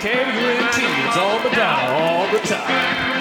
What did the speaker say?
KWNT. It's all time, all the time.